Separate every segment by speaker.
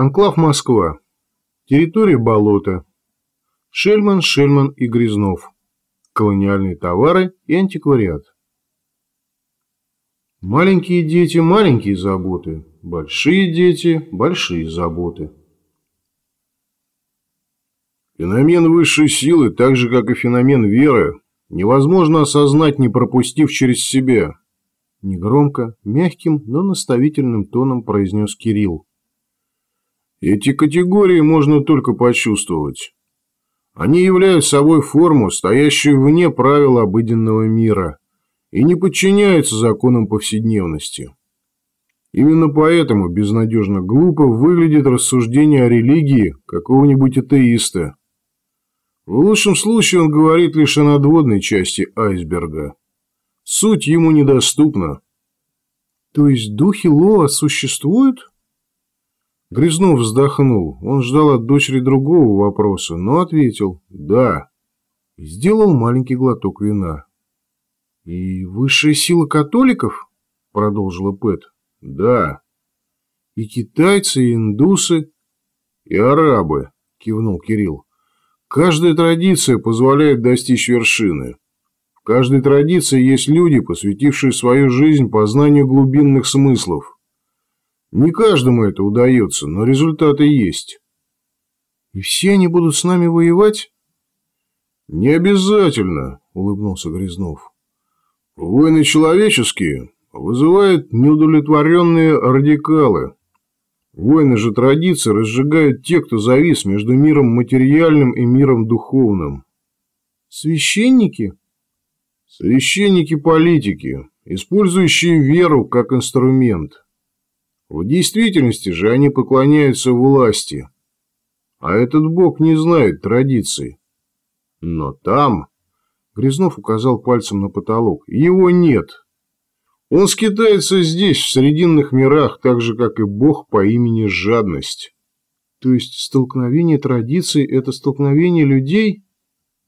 Speaker 1: Анклав Москва. Территория болота. Шельман, Шельман и Грязнов. Колониальные товары и антиквариат. Маленькие дети – маленькие заботы. Большие дети – большие заботы. Феномен высшей силы, так же как и феномен веры, невозможно осознать, не пропустив через себя. Негромко, мягким, но наставительным тоном произнес Кирилл. Эти категории можно только почувствовать. Они являются собой форму, стоящую вне правил обыденного мира, и не подчиняются законам повседневности. Именно поэтому безнадежно глупо выглядит рассуждение о религии какого-нибудь атеиста. В лучшем случае он говорит лишь о надводной части айсберга. Суть ему недоступна. То есть духи Лоа существуют? Грязнов вздохнул. Он ждал от дочери другого вопроса, но ответил «да». Сделал маленький глоток вина. «И высшая сила католиков?» – продолжила Пэт. «Да». «И китайцы, и индусы?» «И арабы», – кивнул Кирилл. «Каждая традиция позволяет достичь вершины. В каждой традиции есть люди, посвятившие свою жизнь познанию глубинных смыслов». Не каждому это удается, но результаты есть. И все они будут с нами воевать? Не обязательно, улыбнулся Грязнов. Войны человеческие вызывают неудовлетворенные радикалы. Войны же традиции разжигают те, кто завис между миром материальным и миром духовным. Священники? Священники-политики, использующие веру как инструмент. В действительности же они поклоняются власти. А этот бог не знает традиций. Но там... Грязнов указал пальцем на потолок. Его нет. Он скитается здесь, в Срединных мирах, так же, как и бог по имени Жадность. То есть столкновение традиций – это столкновение людей?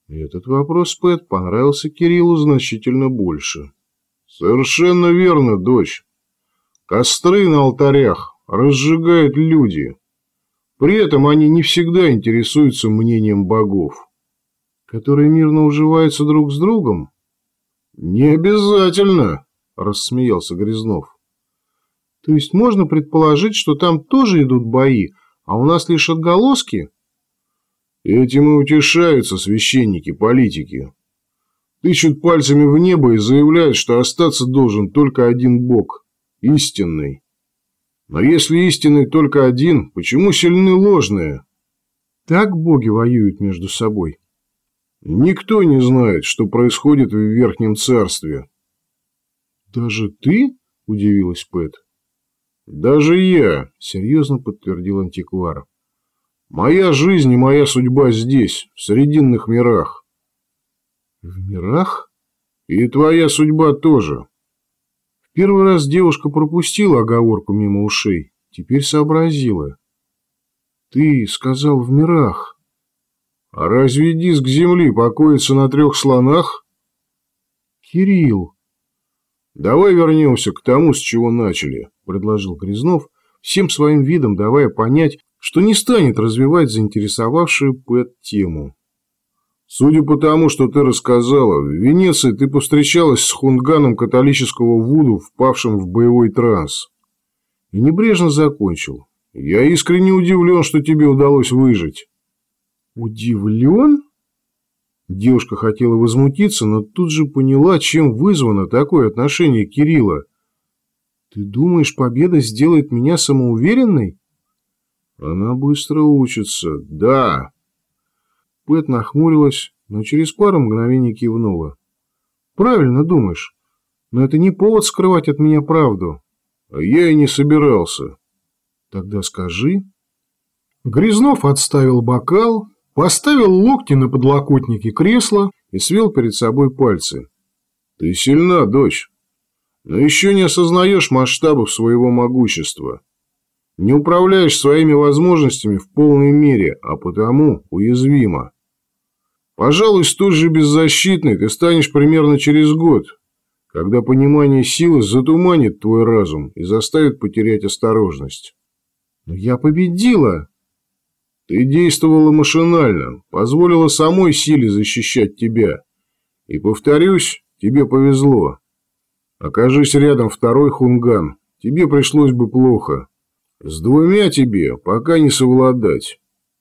Speaker 1: Этот вопрос, Пэт, понравился Кириллу значительно больше. Совершенно верно, дочь. Костры на алтарях разжигают люди. При этом они не всегда интересуются мнением богов. Которые мирно уживаются друг с другом? Не обязательно, рассмеялся Грязнов. То есть можно предположить, что там тоже идут бои, а у нас лишь отголоски? Этим и утешаются священники-политики. Тычут пальцами в небо и заявляют, что остаться должен только один бог – истинный. Но если истинный только один, почему сильны ложные? Так боги воюют между собой. Никто не знает, что происходит в Верхнем Царстве. Даже ты? Удивилась Пэт. Даже я, серьезно подтвердил антиквар. Моя жизнь и моя судьба здесь, в Срединных мирах. В мирах? И твоя судьба тоже. Первый раз девушка пропустила оговорку мимо ушей, теперь сообразила. «Ты сказал в мирах». «А разве диск Земли покоится на трех слонах?» «Кирилл». «Давай вернемся к тому, с чего начали», – предложил Грязнов, всем своим видом давая понять, что не станет развивать заинтересовавшую Пэт тему. Судя по тому, что ты рассказала, в Венеции ты повстречалась с хунганом католического Вуду, впавшим в боевой транс. И небрежно закончил. Я искренне удивлен, что тебе удалось выжить. Удивлен? Девушка хотела возмутиться, но тут же поняла, чем вызвано такое отношение Кирилла. Ты думаешь, победа сделает меня самоуверенной? Она быстро учится, да. Пэт нахмурилась, но через пару мгновений кивнула. «Правильно думаешь. Но это не повод скрывать от меня правду». «А я и не собирался». «Тогда скажи». Грязнов отставил бокал, поставил локти на подлокотники кресла и свел перед собой пальцы. «Ты сильна, дочь, но еще не осознаешь масштабов своего могущества. Не управляешь своими возможностями в полной мере, а потому уязвима. Пожалуй, столь же беззащитной ты станешь примерно через год, когда понимание силы затуманит твой разум и заставит потерять осторожность.
Speaker 2: Но я победила.
Speaker 1: Ты действовала машинально, позволила самой силе защищать тебя. И, повторюсь, тебе повезло. Окажись рядом второй хунган, тебе пришлось бы плохо. С двумя тебе пока не совладать.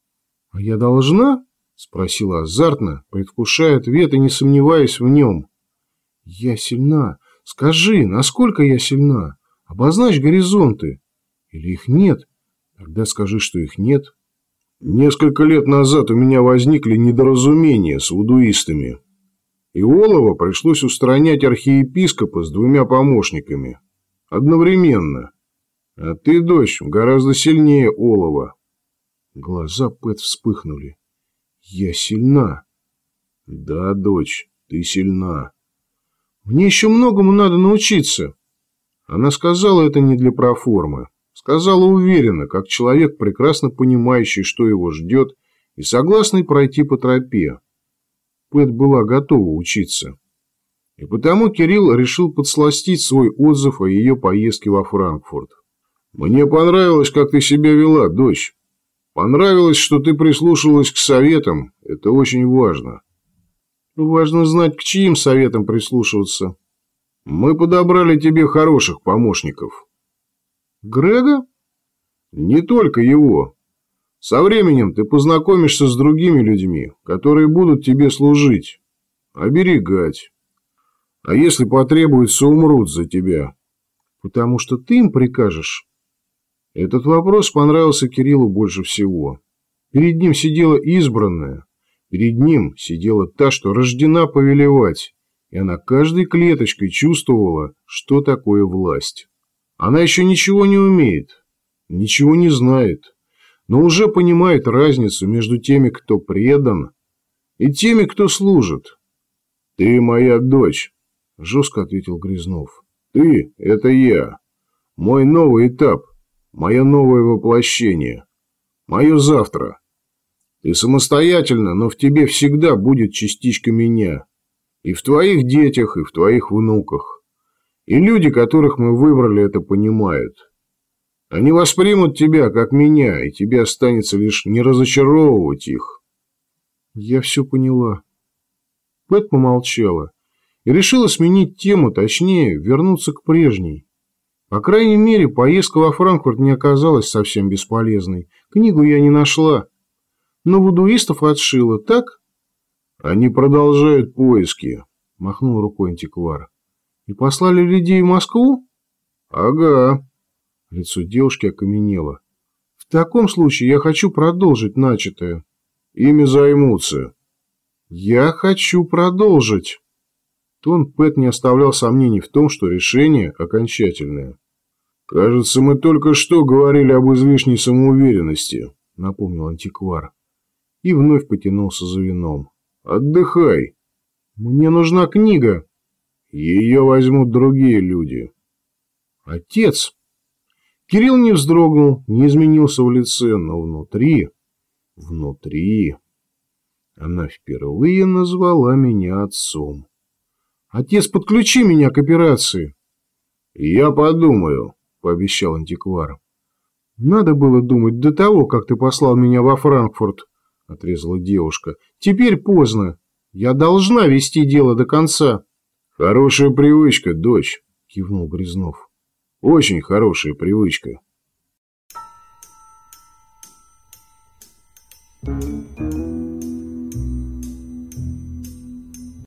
Speaker 2: — А я должна? — спросила азартно, предвкушая ответ и не сомневаясь в нем. — Я сильна. Скажи, насколько я сильна? Обозначь горизонты. Или их нет? Тогда скажи, что их нет.
Speaker 1: Несколько лет назад у меня возникли недоразумения с вудуистами. И Олова пришлось устранять архиепископа с двумя помощниками. Одновременно. А ты, дочь, гораздо сильнее Олова.
Speaker 2: Глаза Пэт вспыхнули. Я сильна.
Speaker 1: Да, дочь, ты сильна.
Speaker 2: Мне еще многому надо научиться. Она сказала это не для проформы. Сказала уверенно, как человек, прекрасно понимающий, что его ждет, и согласный пройти по тропе. Пэт была готова учиться. И потому Кирилл решил подсластить свой отзыв о ее поездке во Франкфурт.
Speaker 1: «Мне понравилось, как ты себя вела, дочь. Понравилось, что ты прислушалась к советам. Это очень важно».
Speaker 2: «Важно знать, к чьим советам прислушиваться».
Speaker 1: «Мы подобрали тебе хороших помощников».
Speaker 2: «Грега?»
Speaker 1: «Не только его. Со временем ты познакомишься с другими людьми, которые будут тебе служить, оберегать. А если потребуется, умрут за тебя.
Speaker 2: Потому что ты им прикажешь?»
Speaker 1: Этот вопрос понравился Кириллу больше всего. Перед ним сидела избранная. Перед ним сидела та, что рождена повелевать, и она каждой клеточкой чувствовала, что такое власть. Она еще ничего не умеет, ничего не знает, но уже понимает разницу между теми, кто предан, и теми, кто служит. «Ты моя дочь», – жестко ответил Грязнов. «Ты – это я. Мой новый этап, мое новое воплощение, мое завтра. Ты самостоятельно, но в тебе всегда будет частичка меня. И в твоих детях, и в твоих внуках. И люди, которых мы выбрали, это понимают. Они воспримут тебя, как меня, и тебе останется лишь не разочаровывать их.
Speaker 2: Я все поняла. Пэт помолчала и решила сменить тему, точнее, вернуться к прежней. По крайней мере, поездка во Франкфурт не оказалась совсем бесполезной. Книгу я не нашла. Но вудуистов отшила, так?
Speaker 1: Они продолжают поиски, махнул рукой антиквар.
Speaker 2: И послали людей в Москву?
Speaker 1: Ага.
Speaker 2: Лицо девушки окаменело. В таком случае я хочу продолжить начатое.
Speaker 1: Ими займутся.
Speaker 2: Я хочу продолжить. Тон Пэт не оставлял сомнений в том, что решение окончательное.
Speaker 1: «Кажется, мы только что говорили об излишней самоуверенности», — напомнил антиквар.
Speaker 2: И вновь потянулся за вином.
Speaker 1: «Отдыхай».
Speaker 2: «Мне нужна книга».
Speaker 1: «Ее возьмут другие люди».
Speaker 2: «Отец». Кирилл не вздрогнул, не изменился в лице, но внутри... Внутри... Она впервые назвала меня отцом. Отец, подключи меня к операции.
Speaker 1: Я подумаю, пообещал антиквар.
Speaker 2: Надо было думать до того, как ты послал меня во Франкфурт, отрезала девушка. Теперь поздно. Я должна вести дело до конца.
Speaker 1: Хорошая привычка, дочь,
Speaker 2: кивнул Грязнов.
Speaker 1: Очень хорошая привычка. Thank you.